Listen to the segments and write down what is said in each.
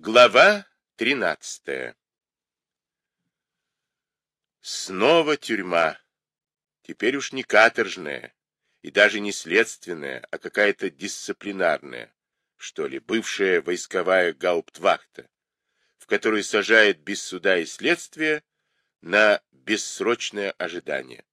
Глава тринадцатая Снова тюрьма. Теперь уж не каторжная и даже не следственная, а какая-то дисциплинарная, что ли, бывшая войсковая гауптвахта, в которую сажают без суда и следствия на бессрочное ожидание.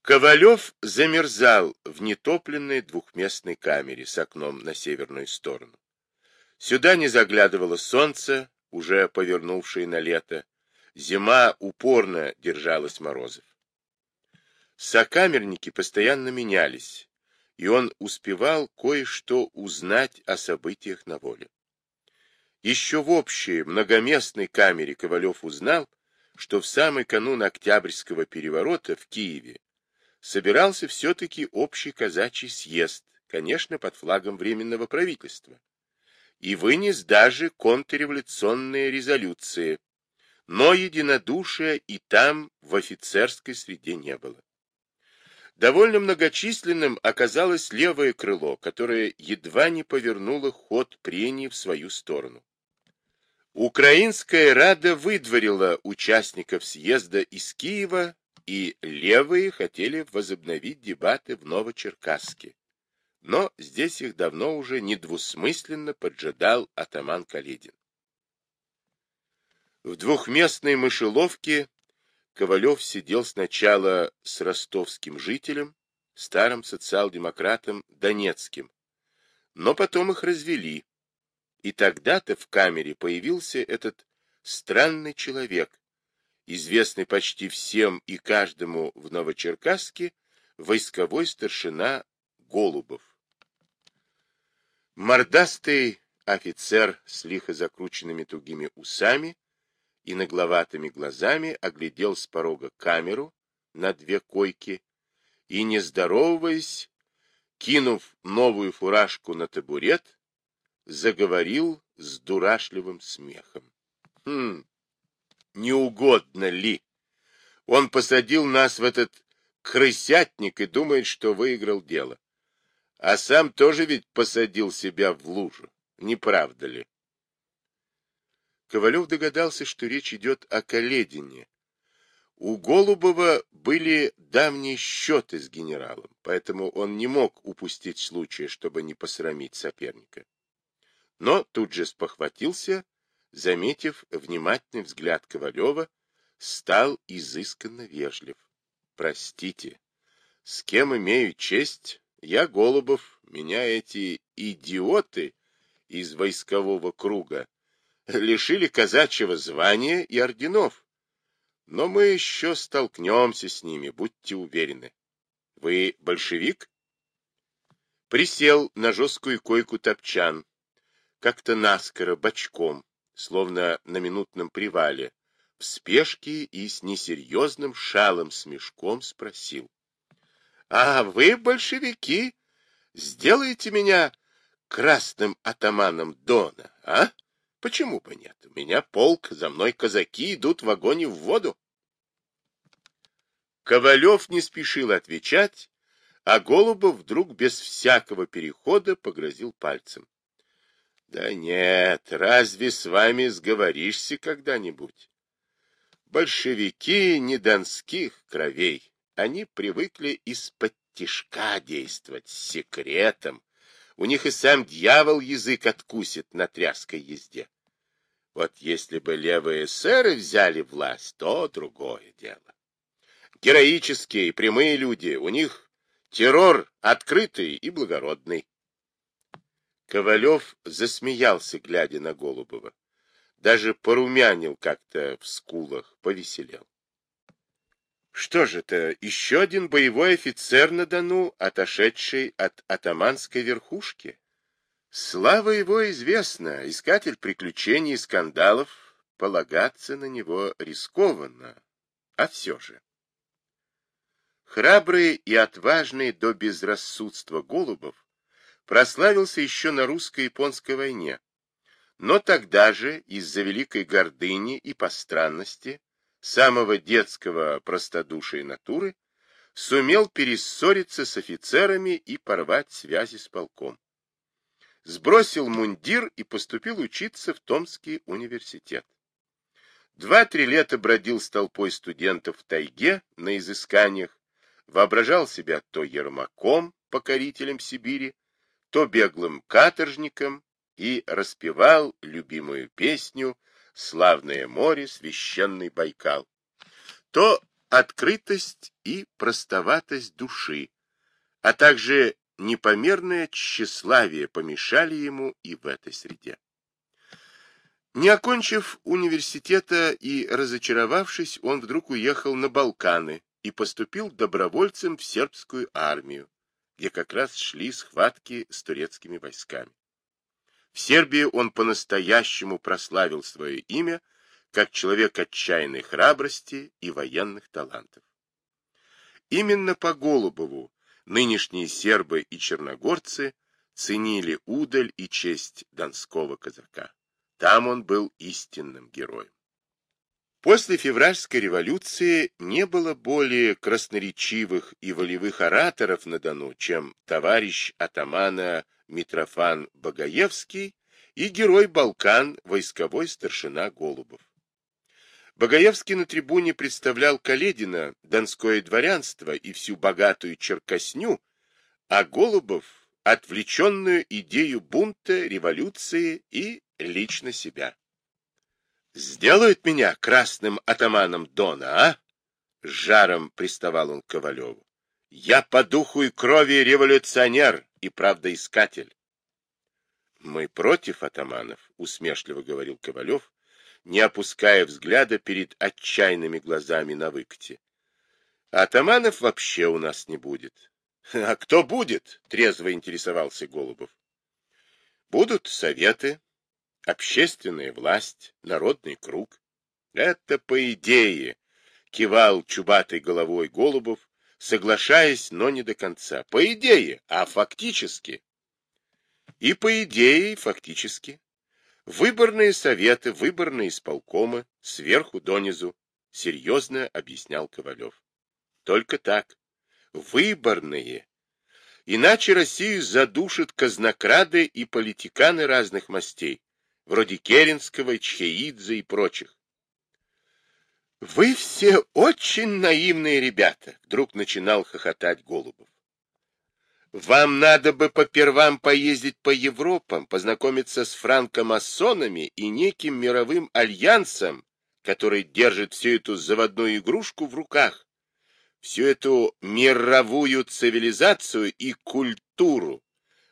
Ковалев замерзал в нетопленной двухместной камере с окном на северную сторону. Сюда не заглядывало солнце, уже повернувшее на лето. Зима упорно держалась морозов. Сокамерники постоянно менялись, и он успевал кое-что узнать о событиях на воле. Еще в общей многоместной камере Ковалев узнал, что в самый канун Октябрьского переворота в Киеве собирался все-таки общий казачий съезд, конечно, под флагом Временного правительства и вынес даже контрреволюционные резолюции, но единодушия и там в офицерской среде не было. Довольно многочисленным оказалось левое крыло, которое едва не повернуло ход прений в свою сторону. Украинская Рада выдворила участников съезда из Киева, и левые хотели возобновить дебаты в Новочеркасске но здесь их давно уже недвусмысленно поджидал атаман Каледин. В двухместной мышеловке Ковалев сидел сначала с ростовским жителем, старым социал-демократом Донецким, но потом их развели, и тогда-то в камере появился этот странный человек, известный почти всем и каждому в Новочеркасске, войсковой старшина Голубов. Мордастый офицер с лихо закрученными тугими усами и нагловатыми глазами оглядел с порога камеру на две койки и, не здороваясь, кинув новую фуражку на табурет, заговорил с дурашливым смехом. Хм, не угодно ли? Он посадил нас в этот крысятник и думает, что выиграл дело. А сам тоже ведь посадил себя в лужу, не правда ли? Ковалев догадался, что речь идет о Каледине. У Голубова были давние счеты с генералом, поэтому он не мог упустить случая, чтобы не посрамить соперника. Но тут же спохватился, заметив внимательный взгляд Ковалева, стал изысканно вежлив. «Простите, с кем имею честь?» Я Голубов, меня эти идиоты из войскового круга лишили казачьего звания и орденов. Но мы еще столкнемся с ними, будьте уверены. Вы большевик? Присел на жесткую койку топчан, как-то наскоро, бочком, словно на минутном привале, в спешке и с несерьезным шалым смешком спросил. А вы, большевики, сделаете меня красным атаманом Дона, а? Почему бы нет? У меня полк, за мной казаки идут в огонь и в воду. Ковалев не спешил отвечать, а Голубов вдруг без всякого перехода погрозил пальцем. — Да нет, разве с вами сговоришься когда-нибудь? Большевики не донских кровей. Они привыкли из-под тишка действовать, с секретом. У них и сам дьявол язык откусит на тряской езде. Вот если бы левые сэры взяли власть, то другое дело. Героические, прямые люди, у них террор открытый и благородный. Ковалев засмеялся, глядя на Голубова. Даже порумянил как-то в скулах, повеселел. Что же это, еще один боевой офицер на Дону, отошедший от атаманской верхушки? Слава его известна, искатель приключений и скандалов, полагаться на него рискованно, а все же. Храбрый и отважный до безрассудства Голубов прославился еще на русско-японской войне, но тогда же из-за великой гордыни и постранности самого детского простодушия натуры, сумел перессориться с офицерами и порвать связи с полком. сбросил мундир и поступил учиться в Томский университет. Два-три лета бродил с толпой студентов в тайге на изысканиях, воображал себя то ермаком, покорителем Сибири, то беглым каторжником и распевал любимую песню «Славное море, священный Байкал», то открытость и простоватость души, а также непомерное тщеславие помешали ему и в этой среде. Не окончив университета и разочаровавшись, он вдруг уехал на Балканы и поступил добровольцем в сербскую армию, где как раз шли схватки с турецкими войсками. В Сербии он по-настоящему прославил свое имя как человек отчаянной храбрости и военных талантов. Именно по Голубову нынешние сербы и черногорцы ценили удаль и честь донского казака. Там он был истинным героем. После февральской революции не было более красноречивых и волевых ораторов на Дону, чем товарищ атамана Митрофан Багаевский и герой Балкан, войсковой старшина Голубов. Багаевский на трибуне представлял Каледина, донское дворянство и всю богатую черкосню, а Голубов — отвлеченную идею бунта, революции и лично себя. «Сделают меня красным атаманом Дона, а?» С жаром приставал он к Ковалеву. «Я по духу и крови революционер и правдоискатель». «Мы против атаманов», — усмешливо говорил Ковалев, не опуская взгляда перед отчаянными глазами на выкате. «Атаманов вообще у нас не будет». «А кто будет?» — трезво интересовался Голубов. «Будут советы, общественная власть, народный круг. Это по идее, кивал чубатой головой Голубов, соглашаясь, но не до конца. По идее, а фактически. И по идее, фактически. Выборные советы, выборные исполкомы, сверху донизу, серьезно объяснял Ковалев. Только так. Выборные. Иначе Россию задушат казнокрады и политиканы разных мастей вроде Керенского, Чхеидзе и прочих. «Вы все очень наивные ребята», — вдруг начинал хохотать Голубов. «Вам надо бы по первам поездить по Европам, познакомиться с франкомасонами и неким мировым альянсом, который держит всю эту заводную игрушку в руках, всю эту мировую цивилизацию и культуру,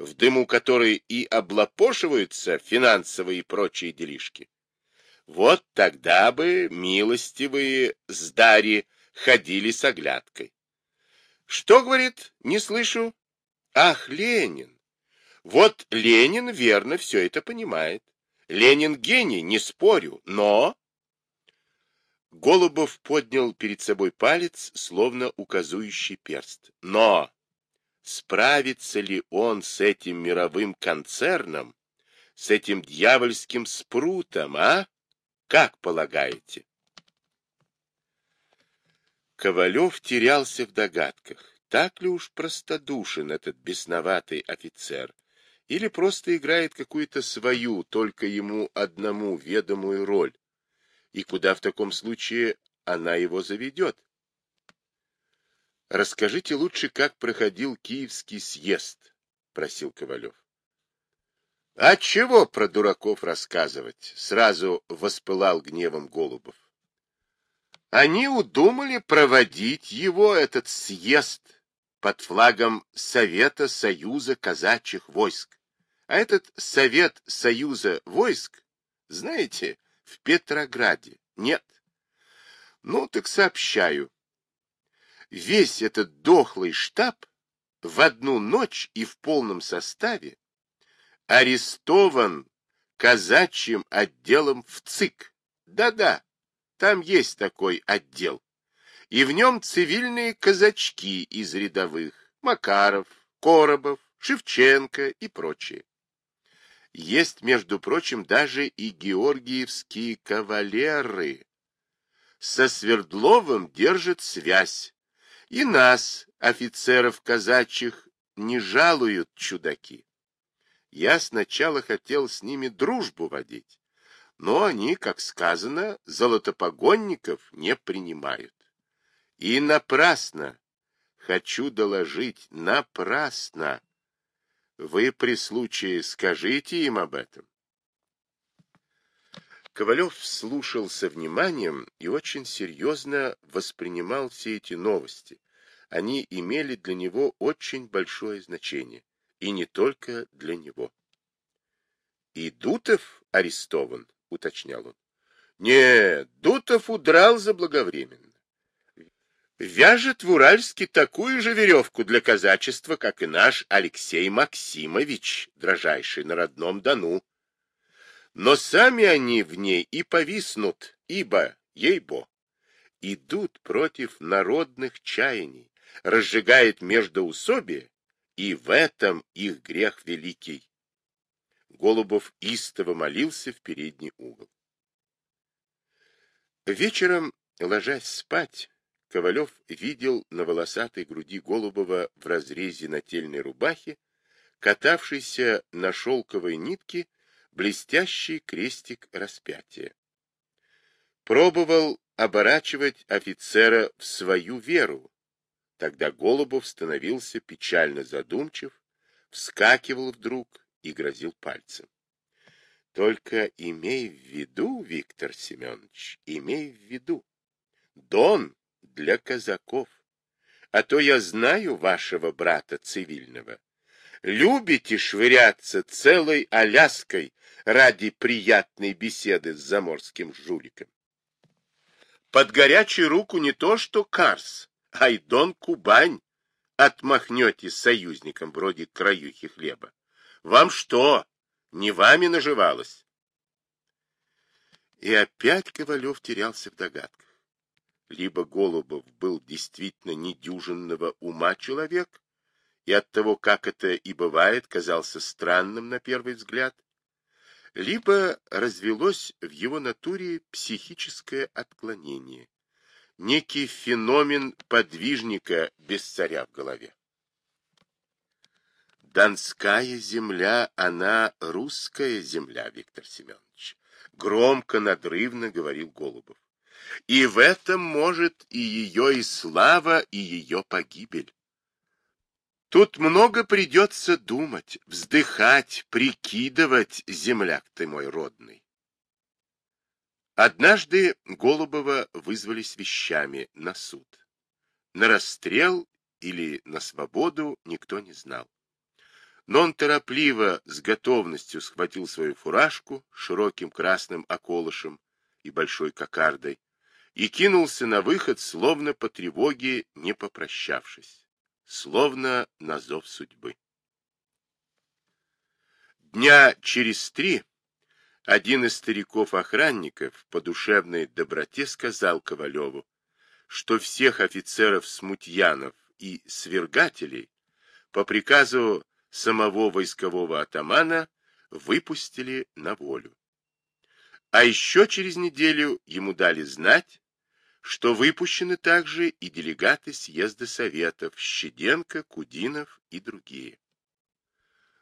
в дыму которой и облапошиваются финансовые и прочие делишки. Вот тогда бы милостивые сдари ходили с оглядкой. Что, говорит, не слышу? Ах, Ленин! Вот Ленин верно все это понимает. Ленин гений, не спорю, но... Голубов поднял перед собой палец, словно указующий перст. Но справится ли он с этим мировым концерном, с этим дьявольским спрутом, а? Как полагаете? Ковалев терялся в догадках. Так ли уж простодушен этот бесноватый офицер? Или просто играет какую-то свою, только ему одному ведомую роль? И куда в таком случае она его заведет? Расскажите лучше, как проходил Киевский съезд, просил Ковалев. А чего про дураков рассказывать? Сразу воспылал гневом Голубов. Они удумали проводить его, этот съезд, под флагом Совета Союза казачьих войск. А этот Совет Союза войск, знаете, в Петрограде нет. Ну, так сообщаю весь этот дохлый штаб в одну ночь и в полном составе арестован казачьим отделом в ЦИК. Да-да, там есть такой отдел. И в нем цивильные казачки из рядовых, Макаров, Коробов, Шевченко и прочие. Есть, между прочим, даже и георгиевские кавалеры. Со Свердловым держит связь, и нас, офицеров казачьих, не жалуют чудаки. Я сначала хотел с ними дружбу водить, но они, как сказано, золотопогонников не принимают. И напрасно, хочу доложить, напрасно. Вы при случае скажите им об этом. Ковалев слушал со вниманием и очень серьезно воспринимал все эти новости. Они имели для него очень большое значение, и не только для него. «И Дутов арестован?» — уточнял он. «Нет, Дутов удрал заблаговременно. Вяжет в Уральске такую же веревку для казачества, как и наш Алексей Максимович, дрожайший на родном Дону но сами они в ней и повиснут, ибо, ей-бо, идут против народных чаяний, разжигает междоусобие, и в этом их грех великий. Голубов истово молился в передний угол. Вечером, ложась спать, Ковалев видел на волосатой груди Голубова в разрезе нательной рубахи, катавшийся на шелковой нитке блестящий крестик распятия. Пробовал оборачивать офицера в свою веру. Тогда Голубов становился печально задумчив, вскакивал вдруг и грозил пальцем. Только имей в виду, Виктор Семенович, имей в виду, Дон для казаков, а то я знаю вашего брата цивильного любите швыряться целой Аляской ради приятной беседы с заморским жуликом. Под горячую руку не то что Карс, а и Дон Кубань отмахнете союзникам вроде краюхи хлеба. Вам что, не вами наживалось? И опять Ковалев терялся в догадках. Либо Голубов был действительно недюжинного ума человек, и от того, как это и бывает, казался странным на первый взгляд, либо развелось в его натуре психическое отклонение, некий феномен подвижника без царя в голове. Донская земля, она русская земля, Виктор Семенович, громко, надрывно говорил Голубов. И в этом может и ее и слава, и ее погибель. Тут много придется думать, вздыхать, прикидывать, земляк ты мой родный. Однажды Голубова вызвали с вещами на суд. На расстрел или на свободу никто не знал. Но он торопливо, с готовностью схватил свою фуражку широким красным околышем и большой кокардой и кинулся на выход, словно по тревоге, не попрощавшись словно на зов судьбы. Дня через три один из стариков-охранников по душевной доброте сказал Ковалеву, что всех офицеров-смутьянов и свергателей по приказу самого войскового атамана выпустили на волю. А еще через неделю ему дали знать, что выпущены также и делегаты съезда Советов Щеденко, Кудинов и другие.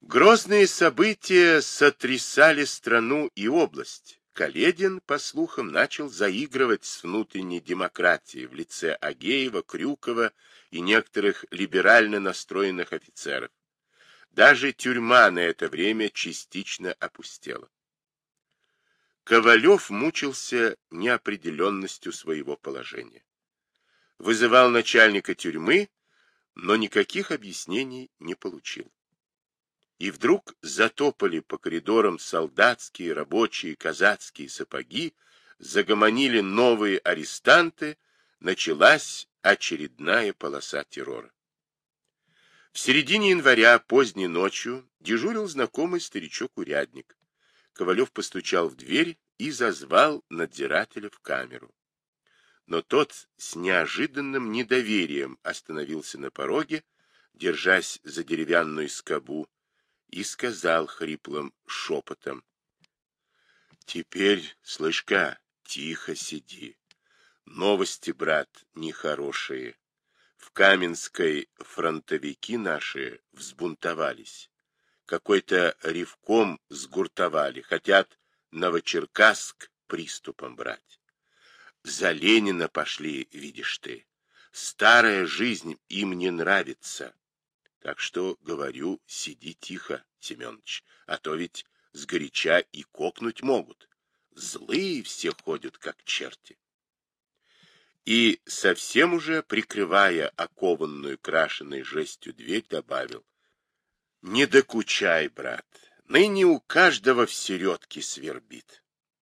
Грозные события сотрясали страну и область. Каледин, по слухам, начал заигрывать с внутренней демократией в лице Агеева, Крюкова и некоторых либерально настроенных офицеров. Даже тюрьма на это время частично опустела. Ковалев мучился неопределенностью своего положения. Вызывал начальника тюрьмы, но никаких объяснений не получил. И вдруг затопали по коридорам солдатские, рабочие, казацкие сапоги, загомонили новые арестанты, началась очередная полоса террора. В середине января, поздней ночью, дежурил знакомый старичок-урядник. Ковалев постучал в дверь и зазвал надзирателя в камеру. Но тот с неожиданным недоверием остановился на пороге, держась за деревянную скобу, и сказал хриплым шепотом. — Теперь, слышка, тихо сиди. Новости, брат, нехорошие. В Каменской фронтовики наши взбунтовались. Какой-то ревком сгуртовали, хотят Новочеркасск приступом брать. За Ленина пошли, видишь ты. Старая жизнь им не нравится. Так что, говорю, сиди тихо, Семенович, а то ведь сгоряча и кокнуть могут. Злые все ходят, как черти. И, совсем уже прикрывая окованную крашеной жестью дверь, добавил. Не докучай, брат, ныне у каждого в середке свербит.